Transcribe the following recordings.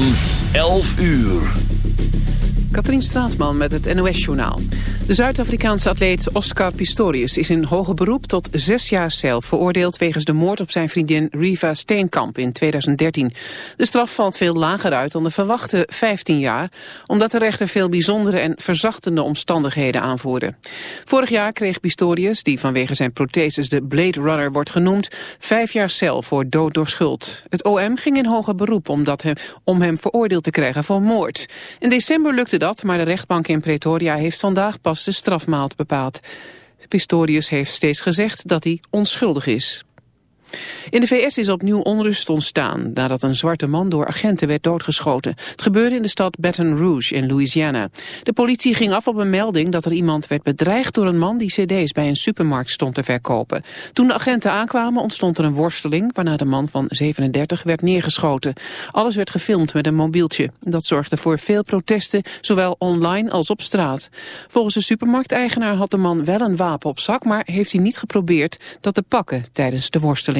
van 11 uur. Katrien Straatman met het NOS-journaal. De Zuid-Afrikaanse atleet Oscar Pistorius is in hoger beroep tot zes jaar cel veroordeeld wegens de moord op zijn vriendin Riva Steenkamp in 2013. De straf valt veel lager uit dan de verwachte 15 jaar, omdat de rechter veel bijzondere en verzachtende omstandigheden aanvoerde. Vorig jaar kreeg Pistorius, die vanwege zijn protheses de Blade Runner wordt genoemd, vijf jaar cel voor dood door schuld. Het OM ging in hoger beroep omdat hem, om hem veroordeeld te krijgen voor moord. In december lukte dat, maar de rechtbank in Pretoria heeft vandaag pas de strafmaat bepaald. Pistorius heeft steeds gezegd dat hij onschuldig is. In de VS is opnieuw onrust ontstaan nadat een zwarte man door agenten werd doodgeschoten. Het gebeurde in de stad Baton Rouge in Louisiana. De politie ging af op een melding dat er iemand werd bedreigd door een man die cd's bij een supermarkt stond te verkopen. Toen de agenten aankwamen ontstond er een worsteling waarna de man van 37 werd neergeschoten. Alles werd gefilmd met een mobieltje. Dat zorgde voor veel protesten, zowel online als op straat. Volgens de supermarkteigenaar had de man wel een wapen op zak, maar heeft hij niet geprobeerd dat te pakken tijdens de worsteling.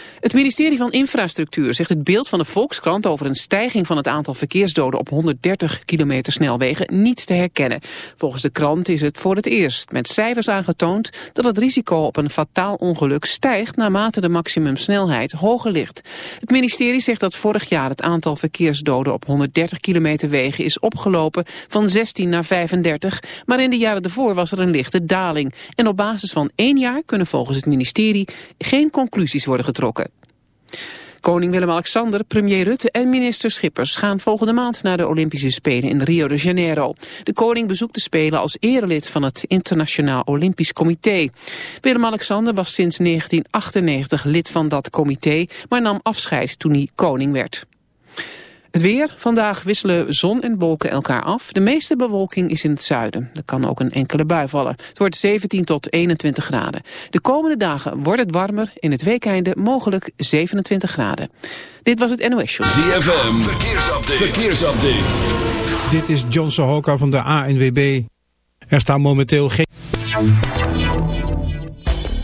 Het ministerie van Infrastructuur zegt het beeld van de Volkskrant over een stijging van het aantal verkeersdoden op 130 kilometer snelwegen niet te herkennen. Volgens de krant is het voor het eerst met cijfers aangetoond dat het risico op een fataal ongeluk stijgt naarmate de maximumsnelheid hoger ligt. Het ministerie zegt dat vorig jaar het aantal verkeersdoden op 130 kilometer wegen is opgelopen van 16 naar 35, maar in de jaren ervoor was er een lichte daling. En op basis van één jaar kunnen volgens het ministerie geen conclusies worden getrokken. Koning Willem-Alexander, premier Rutte en minister Schippers gaan volgende maand naar de Olympische Spelen in Rio de Janeiro. De koning bezoekt de Spelen als erelid van het Internationaal Olympisch Comité. Willem-Alexander was sinds 1998 lid van dat comité, maar nam afscheid toen hij koning werd. Het weer. Vandaag wisselen zon en wolken elkaar af. De meeste bewolking is in het zuiden. Er kan ook een enkele bui vallen. Het wordt 17 tot 21 graden. De komende dagen wordt het warmer. In het weekeinde mogelijk 27 graden. Dit was het NOS Show. ZFM. Verkeersupdate. Verkeersupdate. Dit is John Sohoka van de ANWB. Er staan momenteel geen...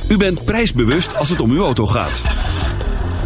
U bent prijsbewust als het om uw auto gaat.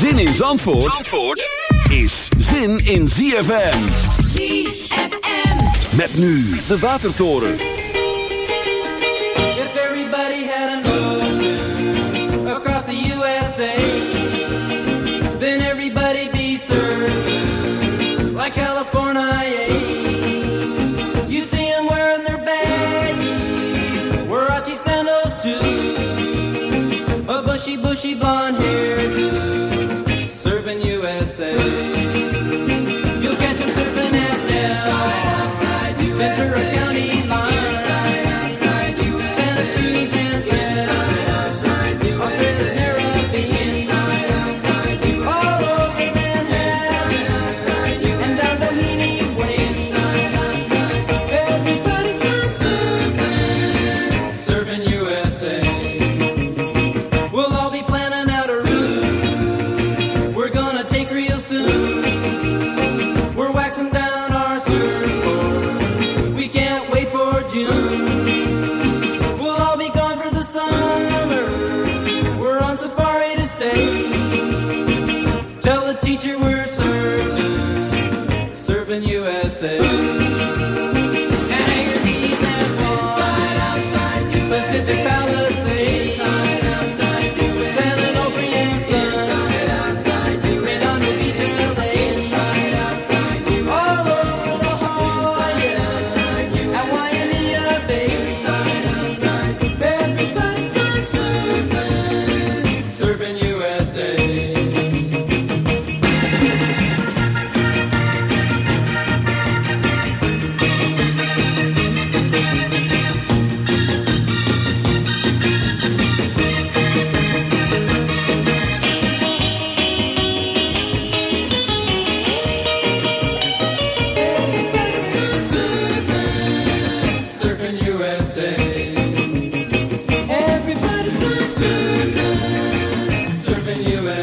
Zin in Zandvoort, Zandvoort is zin in ZFM. ZFM. Met nu de Watertoren. If everybody had an ocean across the USA, then everybody'd be served like California. You'd see them wearing their baggies, Warachi sandals too, a bushy, bushy blonde hairdo, surfing USA. You'll catch them surfing at Nell, Ventura County line.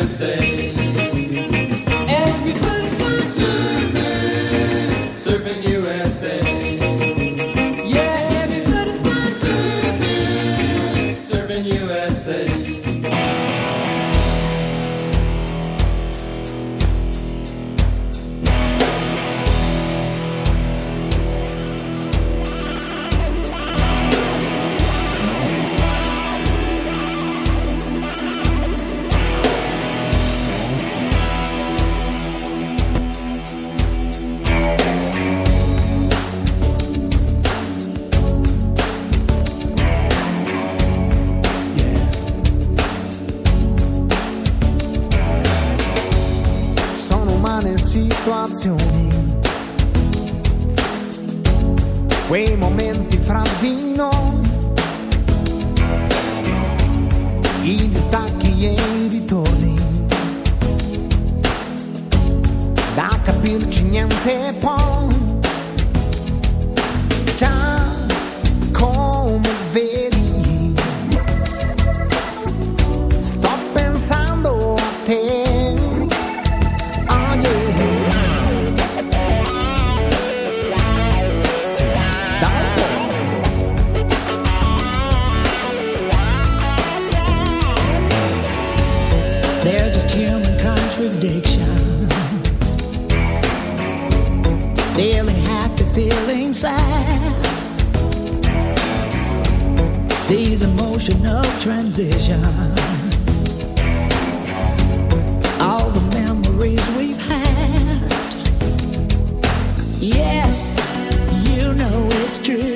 say. trust you.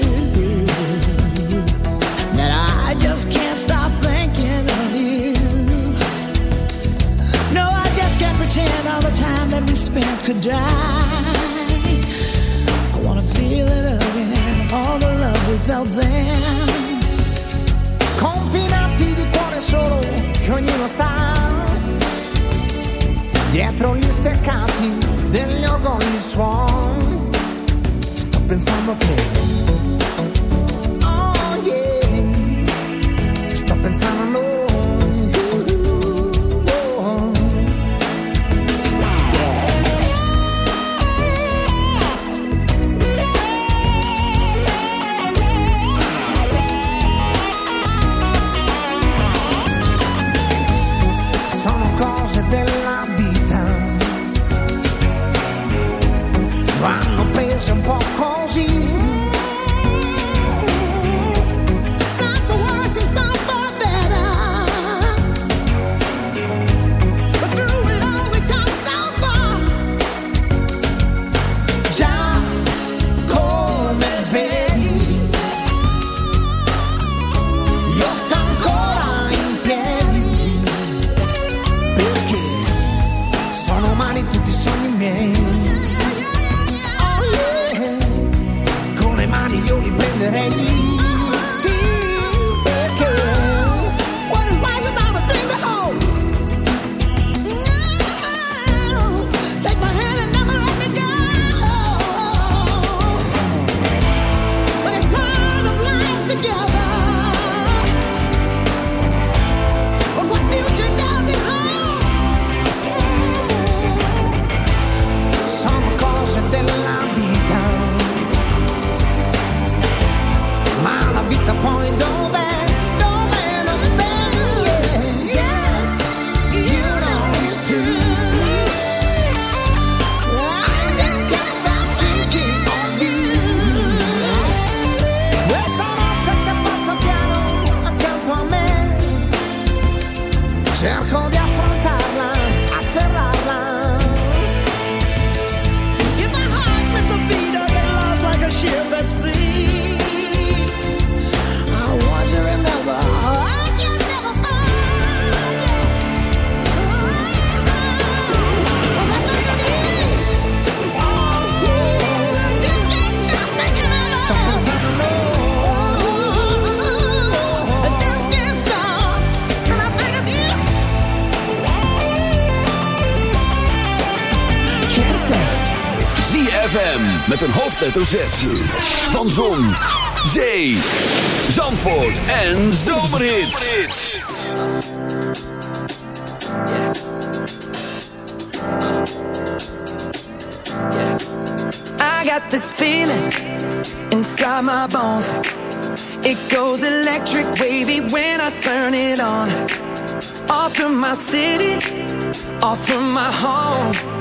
Van Zon, Zee, Zandvoort en Zomerhits. I got this feeling inside my bones. It goes electric wavy when I turn it on. Off from my city, off from my home.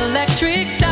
electric star.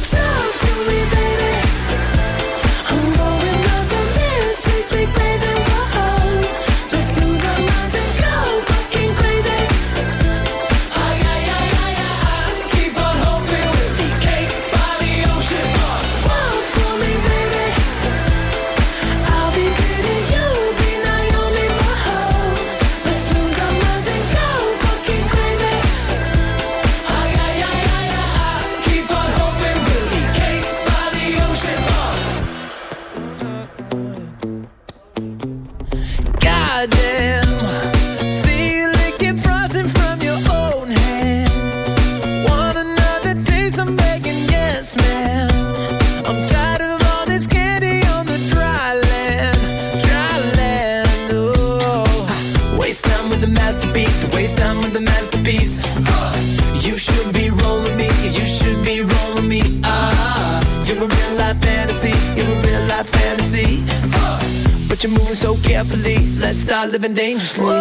living dangerously.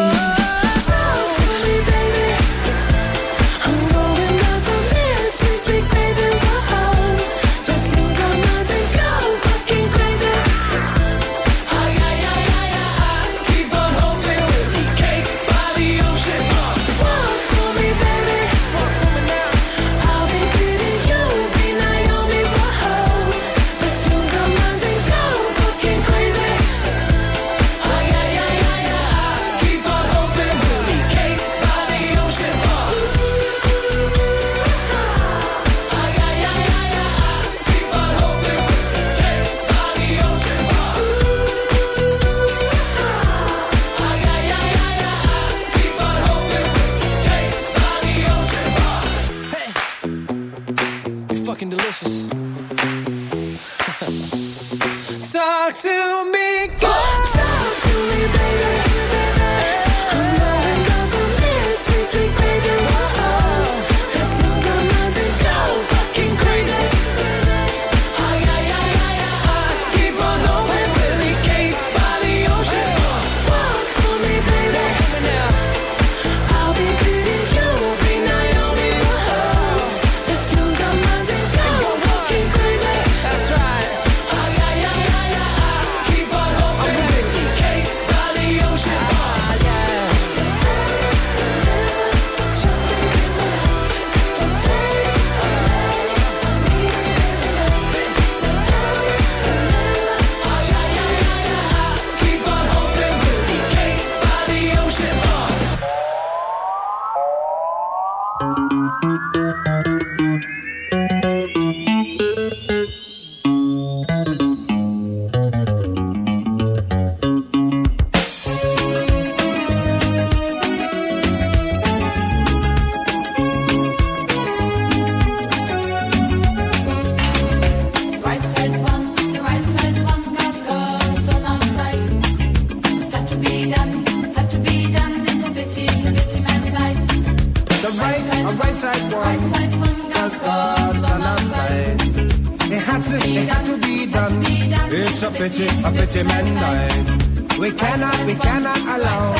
pretty, a pretty man died. We cannot, we cannot allow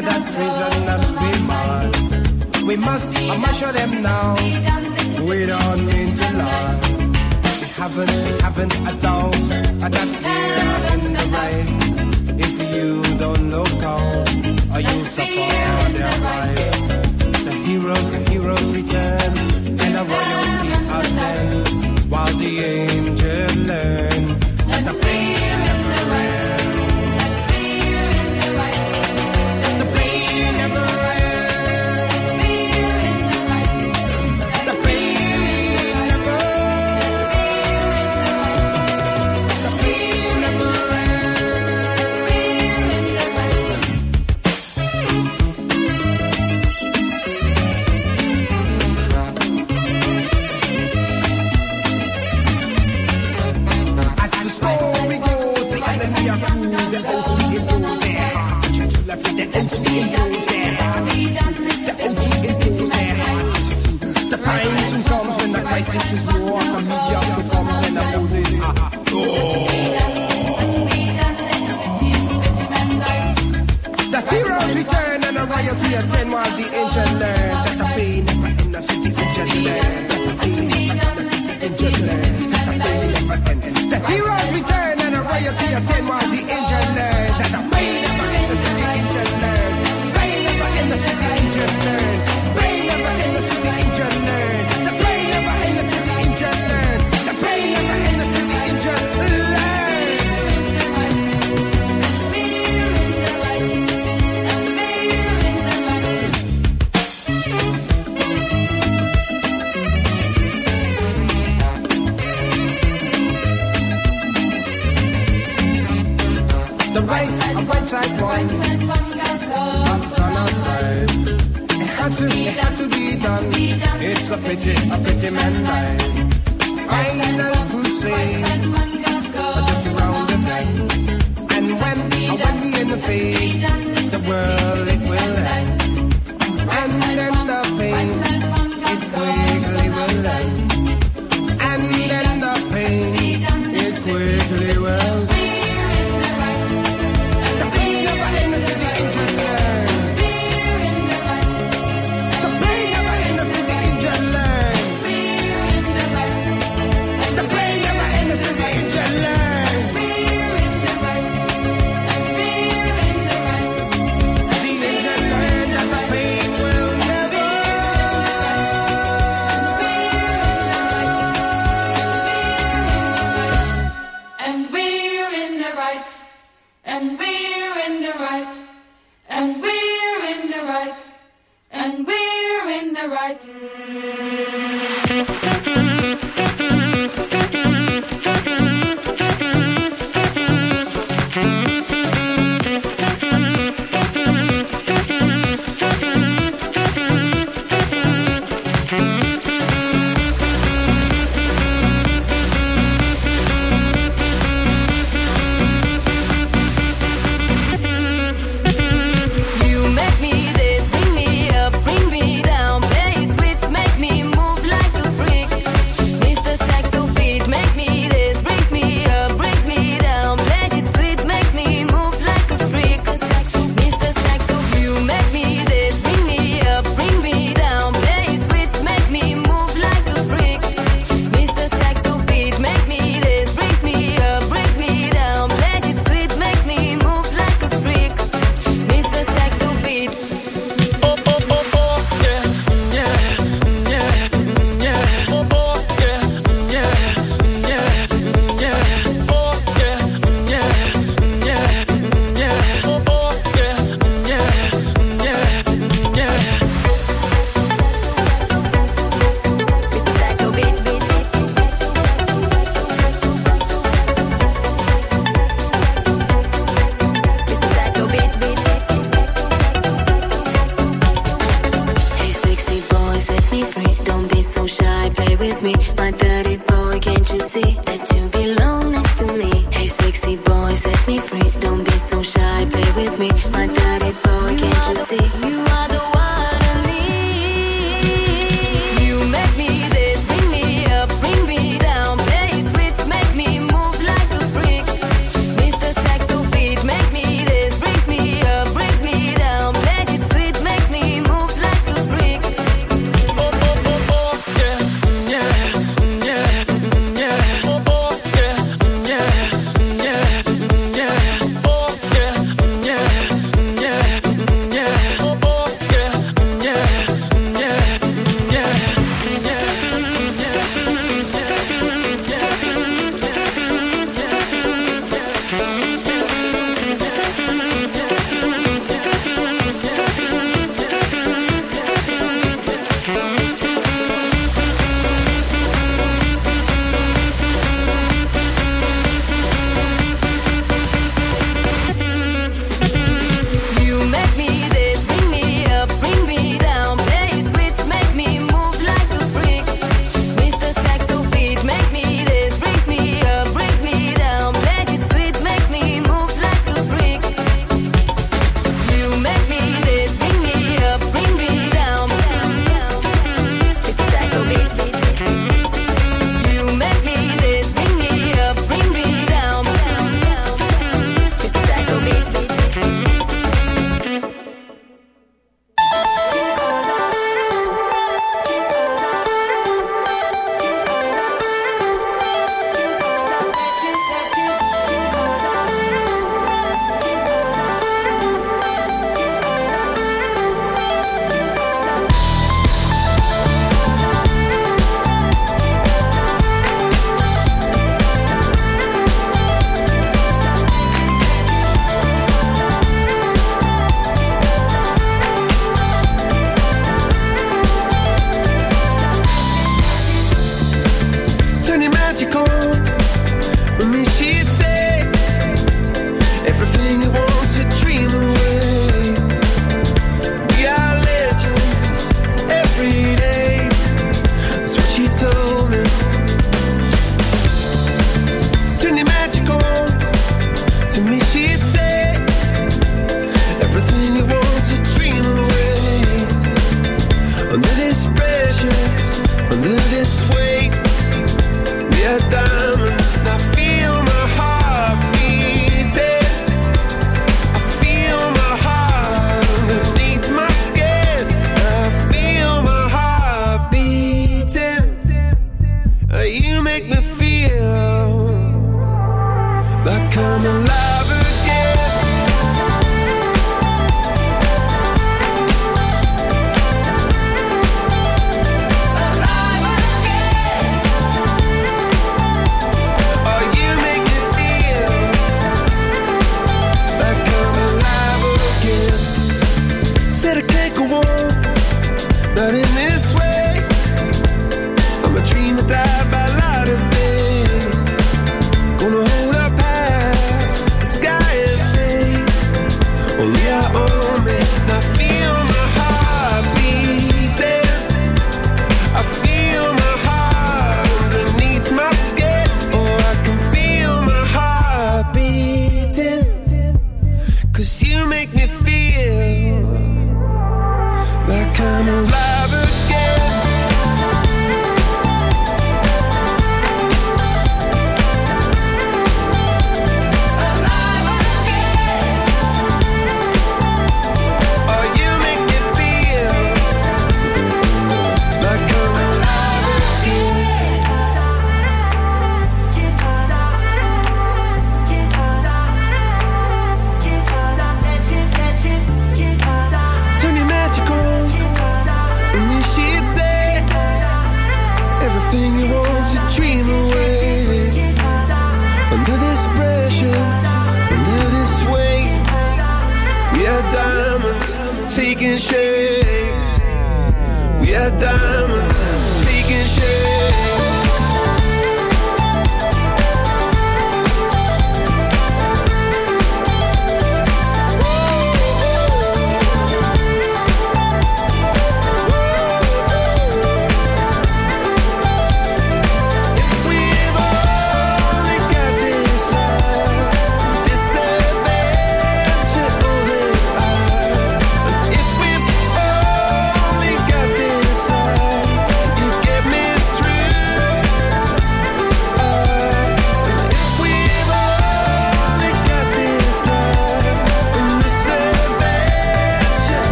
that treason to be mind. We must, I must show them now. We don't mean to lie. We haven't, we haven't a doubt that we are in the right. If you don't look out, or you suffer their right. The heroes, the heroes return, and the royalty attend, while the angels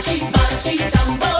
machi, machi, tambo.